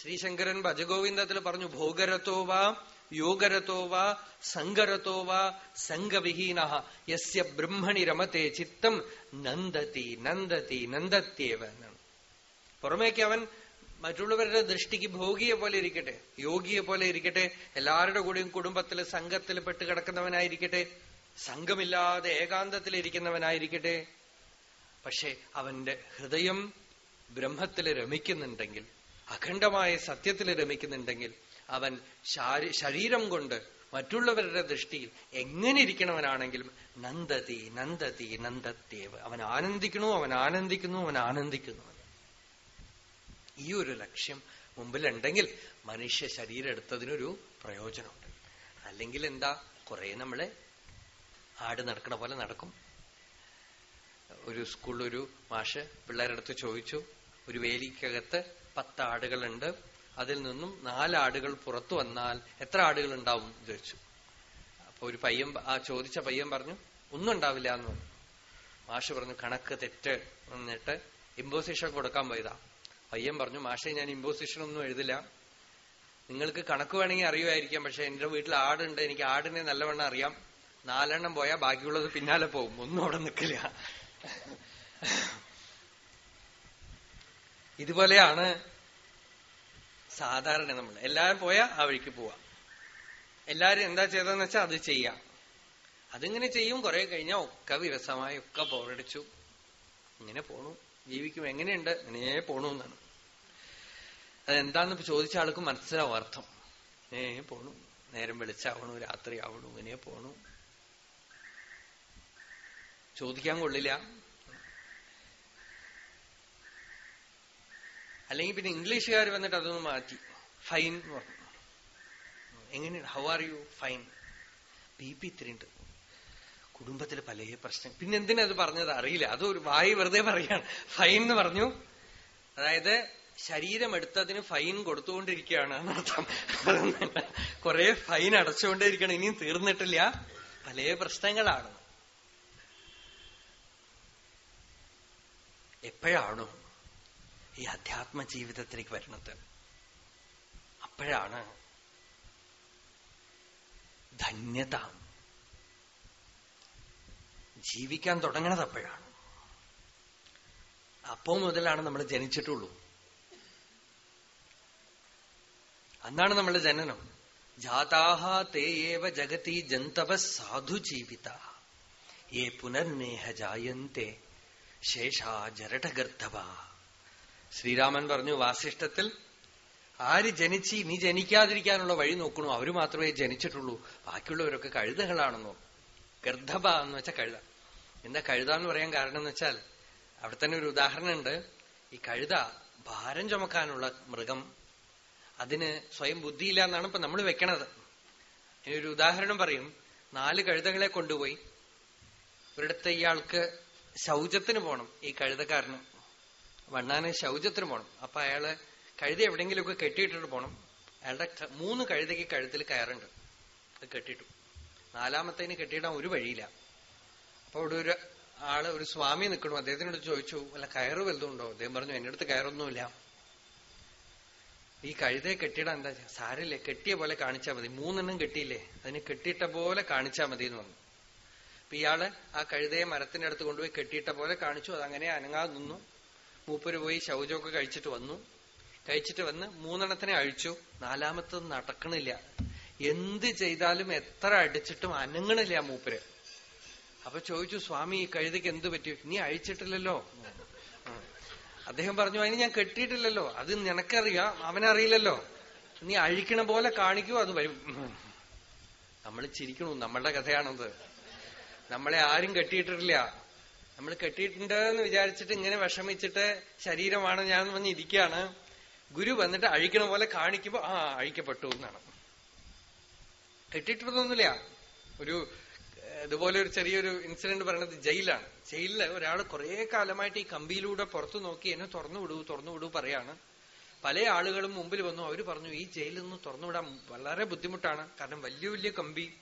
A: ശ്രീശങ്കരൻ ഭജഗോവിന്ദത്തിൽ പറഞ്ഞു ഭോഗരത്തോവാ യോഗരത്തോവാ സങ്കരത്തോവാ സംഘവിഹീന യസ്യ ബ്രഹ്മണി രമത്തെ ചിത്തം നന്ദതി നന്ദതി നന്ദത്യേവ എന്നാണ്. പുറമേക്ക് അവൻ മറ്റുള്ളവരുടെ ദൃഷ്ടിക്ക് ഭോഗിയെ പോലെ ഇരിക്കട്ടെ യോഗിയെ പോലെ ഇരിക്കട്ടെ എല്ലാവരുടെ കൂടെയും കുടുംബത്തിൽ സംഘത്തിൽ പെട്ട് കിടക്കുന്നവനായിരിക്കട്ടെ സംഘമില്ലാതെ ഏകാന്തത്തിൽ ഇരിക്കുന്നവനായിരിക്കട്ടെ പക്ഷെ അവന്റെ ഹൃദയം ബ്രഹ്മത്തിൽ രമിക്കുന്നുണ്ടെങ്കിൽ അഖണ്ഡമായ സത്യത്തിൽ രമിക്കുന്നുണ്ടെങ്കിൽ അവൻ ശരീരം കൊണ്ട് മറ്റുള്ളവരുടെ ദൃഷ്ടിയിൽ എങ്ങനെ ഇരിക്കണവനാണെങ്കിലും നന്ദതി നന്ദതി നന്ദത്തേവ് അവൻ ആനന്ദിക്കണു അവൻ ആനന്ദിക്കുന്നു അവൻ ആനന്ദിക്കുന്നു. ഈ ഒരു ലക്ഷ്യം മുമ്പിലുണ്ടെങ്കിൽ മനുഷ്യ ശരീരം എടുത്തതിനൊരു പ്രയോജനമുണ്ട്. അല്ലെങ്കിൽ എന്താ? കുറെ നമ്മളെ ആട് നടക്കണ പോലെ നടക്കും. ഒരു സ്കൂളിലൊരു മാഷ് പിള്ളേരുടെ അടുത്ത് ചോദിച്ചു ഒരു വേലിക്കകത്ത് പത്ത് ആടുകളുണ്ട്. അതിൽ നിന്നും നാലാടുകൾ പുറത്തു വന്നാൽ എത്ര ആടുകൾ ഉണ്ടാവും ചോദിച്ചു. അപ്പൊ ഒരു പയ്യൻ ആ ചോദിച്ച പയ്യൻ പറഞ്ഞു ഒന്നും ഉണ്ടാവില്ല എന്ന് പറഞ്ഞു. മാഷ് പറഞ്ഞു കണക്ക് തെറ്റ് എന്നിട്ട് ഇമ്പോസിഷൻ കൊടുക്കാൻ പോയതാ. പയ്യൻ പറഞ്ഞു മാഷെ ഞാൻ ഇമ്പോസിഷൻ ഒന്നും എഴുതില്ല. നിങ്ങൾക്ക് കണക്ക് വേണമെങ്കിൽ അറിയുമായിരിക്കാം പക്ഷെ എന്റെ വീട്ടിൽ ആടുണ്ട്. എനിക്ക് ആടിനെ നല്ലവണ്ണം അറിയാം. നാലെണ്ണം പോയാൽ ബാക്കിയുള്ളത് പിന്നാലെ പോകും. ഒന്നും അവിടെ നിൽക്കില്ല. ഇതുപോലെയാണ് സാധാരണ നമ്മൾ എല്ലാവരും പോയാൽ ആ വഴിക്ക് പോവാം. എല്ലാവരും എന്താ ചെയ്തതെന്ന് വെച്ചാൽ അത് ചെയ്യാം. അതിങ്ങനെ ചെയ്യും കുറെ കഴിഞ്ഞാൽ ഒക്കെ വിരസമായി ഒക്കെ പോരടിച്ചു ഇങ്ങനെ പോണു. ജീവിക്കും. എങ്ങനെയുണ്ട്? ഇങ്ങനെ പോണു എന്നാണ്. അതെന്താന്ന് ചോദിച്ച ആൾക്ക് മനസ്സിലാവും അർത്ഥം. പോണു. നേരം വെളിച്ചാവണു രാത്രി ആവണു ഇങ്ങനെ പോണു. ചോദിക്കാൻ കൊള്ളില്ല. അല്ലെങ്കിൽ പിന്നെ ഇംഗ്ലീഷുകാർ വന്നിട്ട് അതൊന്ന് മാറ്റി. ഫൈൻ എന്ന് പറഞ്ഞു. എങ്ങനെയാണ്? How are you fine B P ഇത്തിരിണ്ട് കുടുംബത്തിൽ പല പ്രശ്നം. പിന്നെ എന്തിനാ അത് പറഞ്ഞത്? അറിയില്ല. അതൊരു വായി വെറുതെ പറയാണ്. ഫൈൻ എന്ന് പറഞ്ഞു. അതായത് ശരീരം എടുത്തതിന് ഫൈൻ കൊടുത്തുകൊണ്ടിരിക്കുകയാണ് എന്നർത്ഥം കുറെ ഫൈൻ അടച്ചുകൊണ്ടേയിരിക്കണം ഇനിയും തീർന്നിട്ടില്ല. പല പ്രശ്നങ്ങളാണ്. എപ്പോഴാണോ ഈ അധ്യാത്മ ജീവിതത്തിലേക്ക് വരുന്നത്? അപ്പോഴാണ് ധന്യത. ജീവിക്കാൻ തുടങ്ങണത് അപ്പോഴാണ്. അപ്പോ മുതലാണ് നമ്മൾ ജനിച്ചിട്ടുള്ളൂ. അന്നാണ് നമ്മുടെ ജനനം. ജാതാഹ തേയേവ ജഗതി ജന്തവ സാധു ജീവിത. ഏ പുനർനേഹ ജായന്തെ. ശേഷാ ജരടഗർദ്ധവ. ശ്രീരാമൻ പറഞ്ഞു വാസിഷ്ടത്തിൽ ആര് ജനിച്ച് നീ ജനിക്കാതിരിക്കാനുള്ള വഴി നോക്കണു? അവർ മാത്രമേ ജനിച്ചിട്ടുള്ളൂ. ബാക്കിയുള്ളവരൊക്കെ കഴുതകളാണെന്നോ. ഗർദ്ധബ എന്ന് വെച്ചാൽ കഴുത. എന്താ കഴുത എന്ന് പറയാൻ കാരണം എന്ന് വെച്ചാൽ അവിടെ തന്നെ ഒരു ഉദാഹരണമുണ്ട്. ഈ കഴുത ഭാരം ചുമക്കാനുള്ള മൃഗം. അതിന് സ്വയം ബുദ്ധിയില്ല എന്നാണ് ഇപ്പൊ നമ്മൾ വെക്കണത്. ഇനി ഒരു ഉദാഹരണം പറയും. നാല് കഴുതകളെ കൊണ്ടുപോയി. ഒരിടത്ത് ഇയാൾക്ക് ശൗചത്തിന് പോണം ഈ കഴുതക്കാരന്. വണ്ണാന് ശൗചത്തിന് പോണം. അപ്പൊ അയാൾ കഴുത എവിടെയെങ്കിലുമൊക്കെ കെട്ടിയിട്ടിട്ട് പോണം. അയാളുടെ മൂന്ന് കഴുതയ്ക്ക് കഴുത്തിൽ കയറുണ്ട്. അത് കെട്ടിട്ടു നാലാമത്തേന് കെട്ടിയിടാൻ ഒരു വഴിയില്ല. അപ്പൊ അവിടെ ഒരു ആൾ ഒരു സ്വാമി നിൽക്കണു അദ്ദേഹത്തിനോട് ചോദിച്ചു അല്ല കയറ് വലുതുണ്ടോ അദ്ദേഹം പറഞ്ഞു എന്റെ അടുത്ത് കയറൊന്നുമില്ല. ഈ കഴുതയെ കെട്ടിയിടാൻ എന്താ സാരില്ലേ കെട്ടിയ പോലെ കാണിച്ചാൽ മതി. മൂന്നെണ്ണം കെട്ടിയില്ലേ? അതിന് കെട്ടിയിട്ട പോലെ കാണിച്ചാൽ മതി എന്ന് പറഞ്ഞു. ഇയാൾ ആ കഴുതയെ മരത്തിന്റെ അടുത്ത് കൊണ്ടുപോയി കെട്ടിയിട്ട പോലെ കാണിച്ചു. അതങ്ങനെ അനങ്ങാതെ നിന്നു. മൂപ്പര് പോയി ശൗചമൊക്കെ കഴിച്ചിട്ട് വന്നു. കഴിച്ചിട്ട് വന്ന് മൂന്നെണ്ണത്തിനെ അഴിച്ചു. നാലാമത്തത് നടക്കണില്ല. എന്ത് ചെയ്താലും എത്ര അടിച്ചിട്ടും അനങ്ങണില്ല മൂപ്പര്. അപ്പൊ ചോദിച്ചു സ്വാമി ഈ കഴുതയ്ക്ക് എന്ത് പറ്റി? നീ അഴിച്ചിട്ടില്ലല്ലോ? അദ്ദേഹം പറഞ്ഞു അതിന് ഞാൻ കെട്ടിയിട്ടില്ലല്ലോ. അത് നിനക്കറിയാം. അവനറിയില്ലല്ലോ. നീ അഴിക്കണ പോലെ കാണിക്കൂ അത് വരും. നമ്മൾ ചിരിക്കണു. നമ്മളുടെ കഥയാണത്. നമ്മളെ ആരും കെട്ടിയിട്ടില്ല. നമ്മൾ കെട്ടിയിട്ടുണ്ട് എന്ന് വിചാരിച്ചിട്ട് ഇങ്ങനെ വിഷമിച്ചിട്ട് ശരീരമാണ് ഞാൻ വന്ന് ഇരിക്കുകയാണ്. ഗുരു വന്നിട്ട് അഴിക്കണ പോലെ കാണിക്കുമ്പോ ആ അഴിക്കപ്പെട്ടു എന്നാണ്. കെട്ടിയിട്ടതൊന്നുമില്ല. ഒരു ഇതുപോലെ ഒരു ചെറിയൊരു ഇൻസിഡന്റ് പറയുന്നത് ജയിലാണ്. ജയിലിൽ ഒരാൾ കുറെ കാലമായിട്ട് ഈ കമ്പിയിലൂടെ പുറത്തു നോക്കി എന്നെ തുറന്നു വിടൂ തുറന്നു വിടൂ പറയാണ്. പല ആളുകളും മുമ്പിൽ വന്നു. അവർ പറഞ്ഞു ഈ ജയിലിൽ നിന്ന് തുറന്നുവിടാൻ വളരെ ബുദ്ധിമുട്ടാണ്. കാരണം വലിയ വലിയ കമ്പി.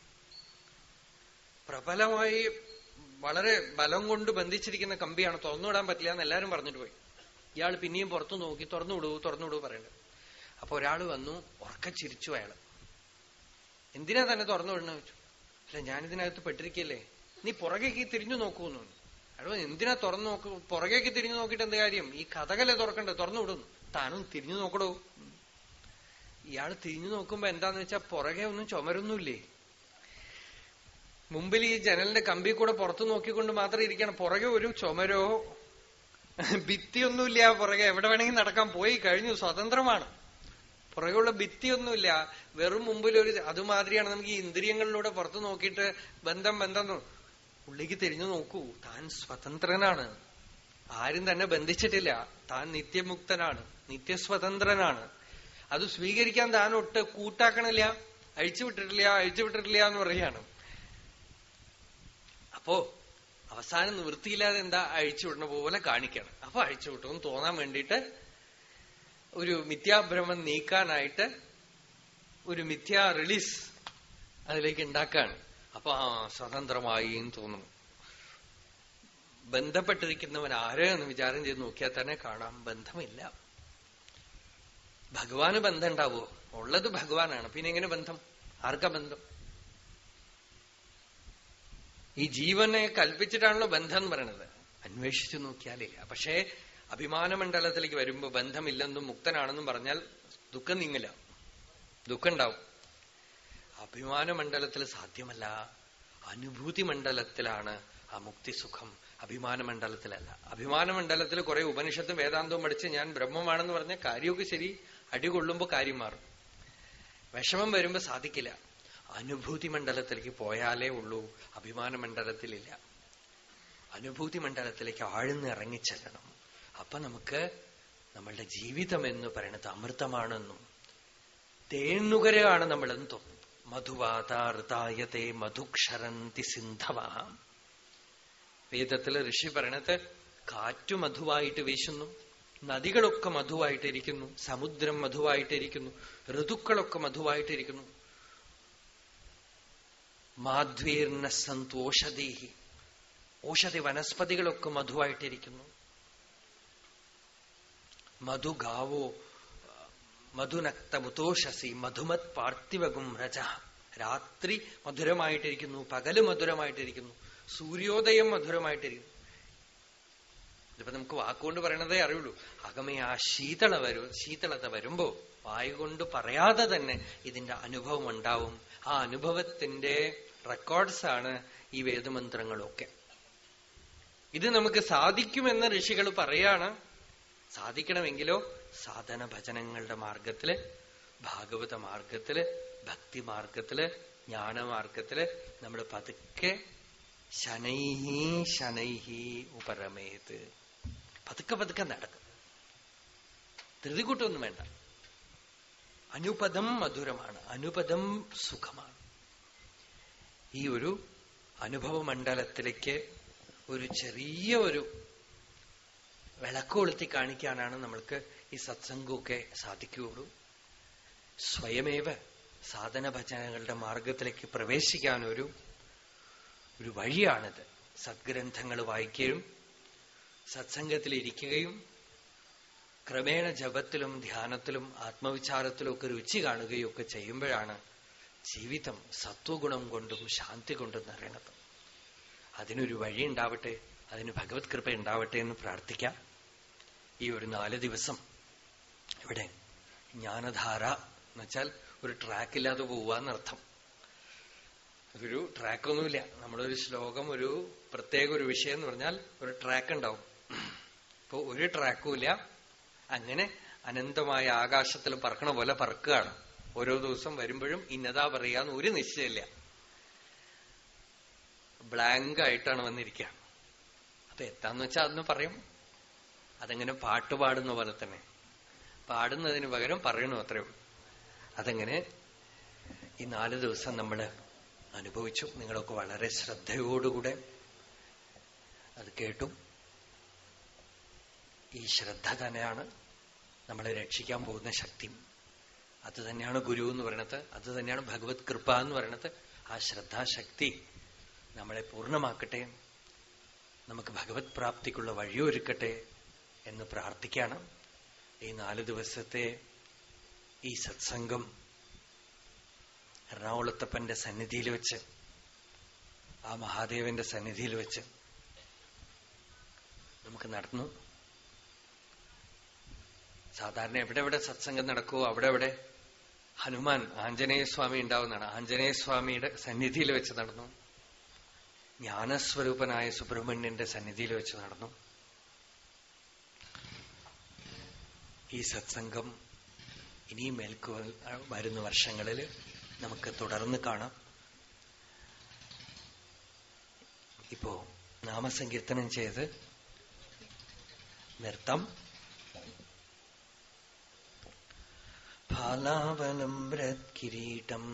A: പ്രബലമായി വളരെ ബലം കൊണ്ട് ബന്ധിച്ചിരിക്കുന്ന കമ്പിയാണ്. തുറന്നുവിടാൻ പറ്റില്ല എന്ന് എല്ലാവരും പറഞ്ഞിട്ട് പോയി. ഇയാൾ പിന്നെയും പുറത്തു നോക്കി തുറന്നു വിടൂ തുറന്നു വിടൂ പറയുന്നത് അപ്പൊ ഒരാൾ വന്നു ഉറക്ക ചിരിച്ചു എന്തിനാ തന്നെ തുറന്നു വിടണ വെച്ചു അല്ല ഞാനിതിനകത്ത് പെട്ടിരിക്കല്ലേ? നീ പുറകേക്ക് തിരിഞ്ഞു നോക്കൂന്നു അയാൾ എന്തിനാ തുറന്നു നോക്ക്? പുറകേക്ക് തിരിഞ്ഞു നോക്കിയിട്ട് എന്ത് കാര്യം? ഈ കഥകല്ലേ തുറക്കണ്ടേ? തുറന്നു വിടുന്നു താനും തിരിഞ്ഞു നോക്കടോ. ഇയാൾ തിരിഞ്ഞു നോക്കുമ്പോ എന്താന്ന് വെച്ചാ പുറകെ ഒന്നും ചുമരൊന്നുമില്ലേ? മുമ്പിൽ ഈ ജനലിന്റെ കമ്പി കൂടെ പുറത്തു നോക്കിക്കൊണ്ട് മാത്രം ഇരിക്കണം. പുറകെ ഒരു ചുമരോ ഭിത്തിയൊന്നുമില്ല. പുറകെ എവിടെ വേണമെങ്കിൽ നടക്കാൻ പോയി കഴിഞ്ഞു. സ്വതന്ത്രമാണ്. പുറകെയുള്ള ഭിത്തിയൊന്നുമില്ല. വെറും മുമ്പിൽ ഒരു അതുമാതിരിയാണ് നമുക്ക് ഈ ഇന്ദ്രിയങ്ങളിലൂടെ പുറത്തു നോക്കിയിട്ട് ബന്ധം ബന്ധം ഉള്ളിക്ക് തിരിഞ്ഞു നോക്കൂ. താൻ സ്വതന്ത്രനാണ്. ആരും തന്നെ ബന്ധിച്ചിട്ടില്ല. താൻ നിത്യമുക്തനാണ്. നിത്യസ്വതന്ത്രനാണ്. അത് സ്വീകരിക്കാൻ താൻ ഒട്ട് കൂട്ടാക്കണില്ല. അഴിച്ചുവിട്ടിട്ടില്ല അഴിച്ചുവിട്ടിട്ടില്ല എന്ന് പറയാണ് അപ്പോ അവസാനം നിവൃത്തിയില്ലാതെ എന്താ അഴിച്ചുവിടുന്ന പോലെ കാണിക്കണം. അപ്പൊ അഴിച്ചുവിട്ടു എന്ന് തോന്നാൻ വേണ്ടിയിട്ട് ഒരു മിഥ്യാഭ്രമം നീക്കാനായിട്ട് ഒരു മിഥ്യാ റിലീസ് അതിലേക്ക് ഉണ്ടാക്കാണ്. അപ്പൊ ആ സ്വതന്ത്രമായി എന്ന് തോന്നുന്നു. ബന്ധപ്പെട്ടിരിക്കുന്നവൻ ആരെയെന്ന് വിചാരം ചെയ്ത് നോക്കിയാൽ തന്നെ കാണാം. ബന്ധമില്ല. ഭഗവാന് ബന്ധം ഉണ്ടാവോ ഉള്ളത് ഭഗവാനാണ്. പിന്നെ എങ്ങനെ ബന്ധം? ആർക്കാ ബന്ധം? ഈ ജീവനെ കൽപ്പിച്ചിട്ടാണല്ലോ ബന്ധം എന്ന് പറയണത്. അന്വേഷിച്ചു നോക്കിയാലില്ല പക്ഷേ അഭിമാനമണ്ഡലത്തിലേക്ക് വരുമ്പോ ബന്ധമില്ലെന്നും മുക്തനാണെന്നും പറഞ്ഞാൽ ദുഃഖം നീങ്ങില്ല. ദുഃഖം ഉണ്ടാവും അഭിമാനമണ്ഡലത്തിൽ സാധ്യമല്ല. അനുഭൂതി മണ്ഡലത്തിലാണ് ആ മുക്തിസുഖം. അഭിമാനമണ്ഡലത്തിലല്ല. അഭിമാനമണ്ഡലത്തിൽ കുറെ ഉപനിഷത്തും വേദാന്തവും പഠിച്ച് ഞാൻ ബ്രഹ്മമാണെന്ന് പറഞ്ഞ കാര്യമൊക്കെ ശരി അടികൊള്ളുമ്പോ കാര്യം മാറും. വിഷമം വരുമ്പോൾ സാധിക്കില്ല. അനുഭൂതി മണ്ഡലത്തിലേക്ക് പോയാലേ ഉള്ളൂ അഭിമാന മണ്ഡലത്തിലില്ല. അനുഭൂതി മണ്ഡലത്തിലേക്ക് ആഴ്ന്ന് ഇറങ്ങിച്ചെല്ലണം അപ്പൊ നമുക്ക് നമ്മളുടെ ജീവിതം എന്ന് പറയുന്നത് അമൃതമാണെന്നും തേണുകരാണ് നമ്മളെന്ന് തോന്നും. മധുവാതാർത്തായത്തെ മധുക്ഷരന്തി സിന്ധവ. വേദത്തിൽ ഋഷി പറയണത് കാറ്റു മധുവായിട്ട് വീശുന്നു നദികളൊക്കെ മധുവായിട്ടിരിക്കുന്നു സമുദ്രം മധുവായിട്ടിരിക്കുന്നു ഋതുക്കളൊക്കെ മധുവായിട്ടിരിക്കുന്നു. മാധ്വീർണ സന്തോഷദേഹി. ഔഷധി വനസ്പതികളൊക്കെ മധുവായിട്ടിരിക്കുന്നു. മധുഗാവോ മധുനക്തമുതോഷസി മധുമത് പാർത്ഥിവകും രജ. രാത്രി മധുരമായിട്ടിരിക്കുന്നു പകൽ മധുരമായിട്ടിരിക്കുന്നു സൂര്യോദയം മധുരമായിട്ടിരിക്കുന്നു. ഇതിപ്പോ നമുക്ക് വാക്കുകൊണ്ട് പറയണതേ അറിയുള്ളൂ. അകമേ ആ ശീതള വരും ശീതളത വരുമ്പോ വായുകൊണ്ട് പറയാതെ തന്നെ ഇതിന്റെ അനുഭവം ഉണ്ടാവും. ആ അനുഭവത്തിന്റെ റെക്കോർഡ്സാണ് ഈ വേദമന്ത്രങ്ങളൊക്കെ. ഇത് നമുക്ക് സാധിക്കുമെന്ന് ഋഷികൾ പറയാണ്. സാധിക്കണമെങ്കിലോ സാധന ഭജനങ്ങളുടെ മാർഗത്തിൽ ഭാഗവത മാർഗത്തിൽ ഭക്തി മാർഗത്തിൽ ജ്ഞാനമാർഗത്തിൽ നമ്മൾ പതുക്കെ ശനൈഹി ശനൈഹി ഉപരമേത്. പതുക്കെ പതുക്കെ നടക്കും. ധൃതികൂട്ടൊന്നും വേണ്ട. അനുപദം മധുരമാണ്. അനുപദം സുഖമാണ്. ഈ ഒരു അനുഭവ മണ്ഡലത്തിലേക്ക് ഒരു ചെറിയ ഒരു വിളക്ക് കൊളുത്തി കാണിക്കാനാണ് നമ്മൾക്ക് ഈ സത്സംഗമൊക്കെ സാധിക്കുകയുള്ളൂ. സ്വയമേവ സാധന ഭജനകളുടെ മാർഗത്തിലേക്ക് പ്രവേശിക്കാനൊരു ഒരു വഴിയാണിത്. സദ്ഗ്രന്ഥങ്ങൾ വായിക്കുകയും സത്സംഗത്തിലിരിക്കുകയും ക്രമേണ ജപത്തിലും ധ്യാനത്തിലും ആത്മവിചാരത്തിലും ഒക്കെ രുചി കാണുകയും ഒക്കെ ചെയ്യുമ്പോഴാണ് ജീവിതം സത്വഗുണം കൊണ്ടും ശാന്തി കൊണ്ടും നിറയണത്. അതിനൊരു വഴി ഉണ്ടാവട്ടെ അതിന് ഭഗവത് കൃപ ഉണ്ടാവട്ടെ എന്ന് പ്രാർത്ഥിക്കാം. ഈ ഒരു നാല് ദിവസം ഇവിടെ ജ്ഞാനധാര എന്നുവെച്ചാൽ ഒരു ട്രാക്കില്ലാതെ പോവാന്നർത്ഥം അതൊരു ട്രാക്കൊന്നുമില്ല നമ്മളൊരു ശ്ലോകം ഒരു പ്രത്യേക ഒരു വിഷയം എന്ന് പറഞ്ഞാൽ ഒരു ട്രാക്ക് ഉണ്ടാവും. ഇപ്പൊ ഒരു ട്രാക്കുമില്ല അങ്ങനെ അനന്തമായ ആകാശത്തിൽ പറക്കണ പോലെ പറക്കുകയാണ്. ഓരോ ദിവസം വരുമ്പോഴും ഇന്നതാ പറയാന്ന് ഒരു നിശ്ചയമില്ല. ബ്ലാങ്ക് ആയിട്ടാണ് വന്നിരിക്കുക. അപ്പൊ എത്താന്ന് വെച്ചാൽ അതൊന്ന് പറയും. അതെങ്ങനെ പാട്ട് പാടുന്ന പോലെ തന്നെ. പാടുന്നതിന് പകരം പറയണു അത്രയും അതെങ്ങനെ ഈ നാല് ദിവസം നമ്മൾ അനുഭവിച്ചു. നിങ്ങളൊക്കെ വളരെ ശ്രദ്ധയോടുകൂടെ അത് കേട്ടും. ഈ ശ്രദ്ധ തന്നെയാണ് നമ്മളെ രക്ഷിക്കാൻ പോകുന്ന ശക്തി. അത് തന്നെയാണ് ഗുരു എന്ന് പറയണത്. അത് തന്നെയാണ് ഭഗവത് കൃപ എന്ന് പറയണത്. ആ ശ്രദ്ധാശക്തി നമ്മളെ പൂർണമാക്കട്ടെ. നമുക്ക് ഭഗവത് പ്രാപ്തിക്കുള്ള വഴിയൊരുക്കട്ടെ എന്ന് പ്രാർത്ഥിക്കുകയാണ് ഈ നാല് ദിവസത്തെ ഈ സത്സംഗം എറണാകുളത്തപ്പന്റെ സന്നിധിയിൽ വെച്ച് ആ മഹാദേവന്റെ സന്നിധിയിൽ വെച്ച് നമുക്ക് നടന്നു. സാധാരണ എവിടെ എവിടെ സത്സംഗം നടക്കുമോ അവിടെ എവിടെ ഹനുമാൻ ആഞ്ജനേയസ്വാമി ഉണ്ടാവുന്നതാണ്. ആഞ്ജനേയസ്വാമിയുടെ സന്നിധിയിൽ വെച്ച് നടന്നു. ജ്ഞാനസ്വരൂപനായ സുബ്രഹ്മണ്യന്റെ സന്നിധിയിൽ വെച്ച് നടന്നു. ഈ സത്സംഗം ഇനി മേൽക്ക് വരുന്ന വർഷങ്ങളിൽ നമുക്ക് തുടർന്ന് കാണാം. ഇപ്പോ നാമസങ്കീർത്തനം ചെയ്ത് फालावनम् बृहत्किरीटम्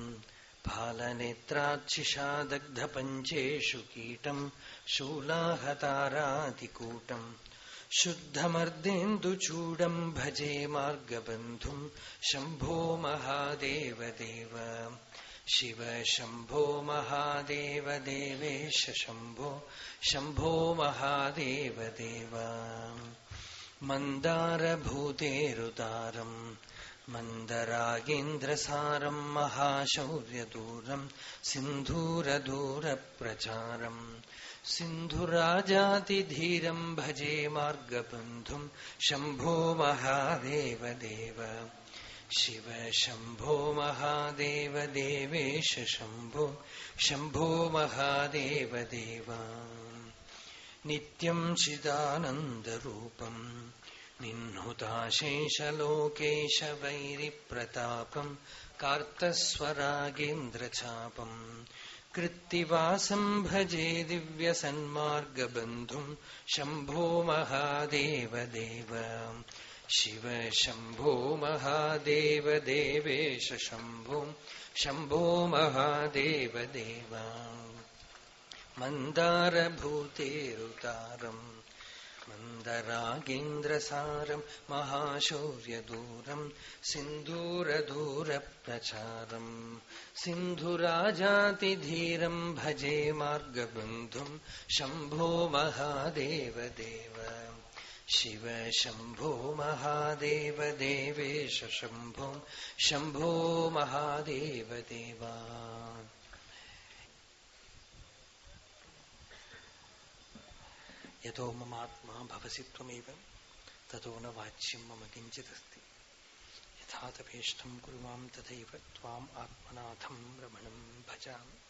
A: फालनेत्राक्षिषा दग्धपञ्चेषु कीटम् शूलाहतारातिकूटम् शुद्धमर्देन्दुचूडम् भजे मार्गबन्धुम् शम्भो महादेवदेव शिव शम्भो महादेवदेवेश शम्भो शम्भो महादेवदेव मन्दारभूतेरुदारम् मन्दरागेन्द्रसारम् महाशौर्यदूरम् सिन्धूरदूरप्रचारम् सिन्धुराजातिधीरम् भजे मार्गबन्धुम् शम्भो महादेवदेव शिव शम्भो महादेव देवेश शम्भो शम्भो महादेवदेव नित्यम् चिदानन्दरूपम् निह्नुताशेषलोकेशवैरिप्रतापम् कार्तस्वरागेन्द्रचापम् कृत्तिवासम् भजे दिव्यसन्मार्गबन्धुम् शम्भो महादेवदेव शिव शम्भो महादेवदेवेश शम्भो शम्भो महादेवदेव मन्दारभूतेरुतारम् मन्दरागेन्द्रसारम् महाशौर्यदूरम् सिन्धूरदूरप्रचारम् सिन्धुराजातिधीरम् भजे मार्गबन्धुम् शम्भो महादेवदेव शिव शम्भो महादेव देवेश शम्भो शम्भो महादेवदेवा यतो ममात्मा भवसि त्वमेव, ततो न वाच्यं मम किञ्चिदस्ति। यथा तपेष्टं कुरु माँ तथैव त्वाम् आत्मनाथं रमणं भजामि।